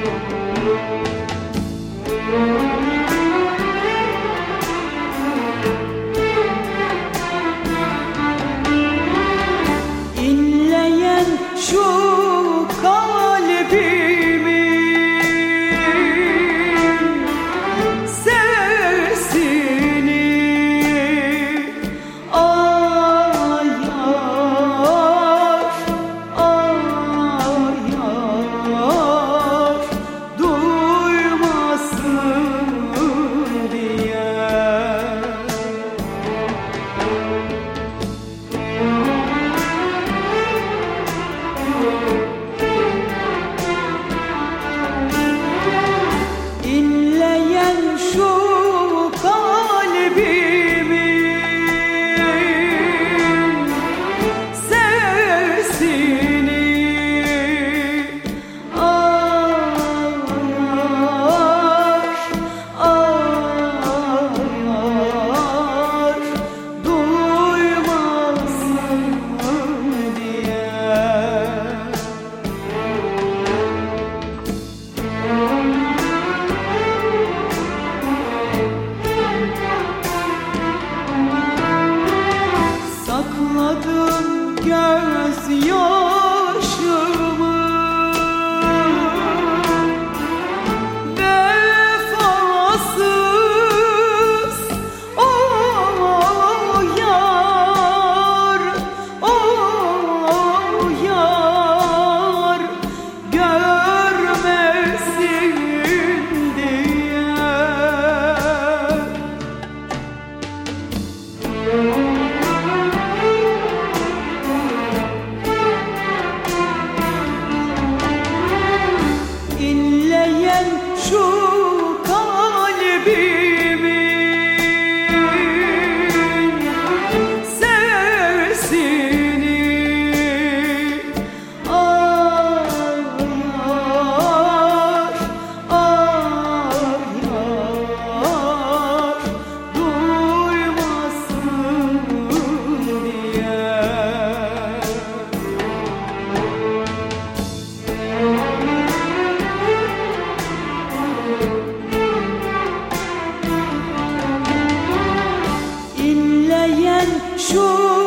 Música As you شو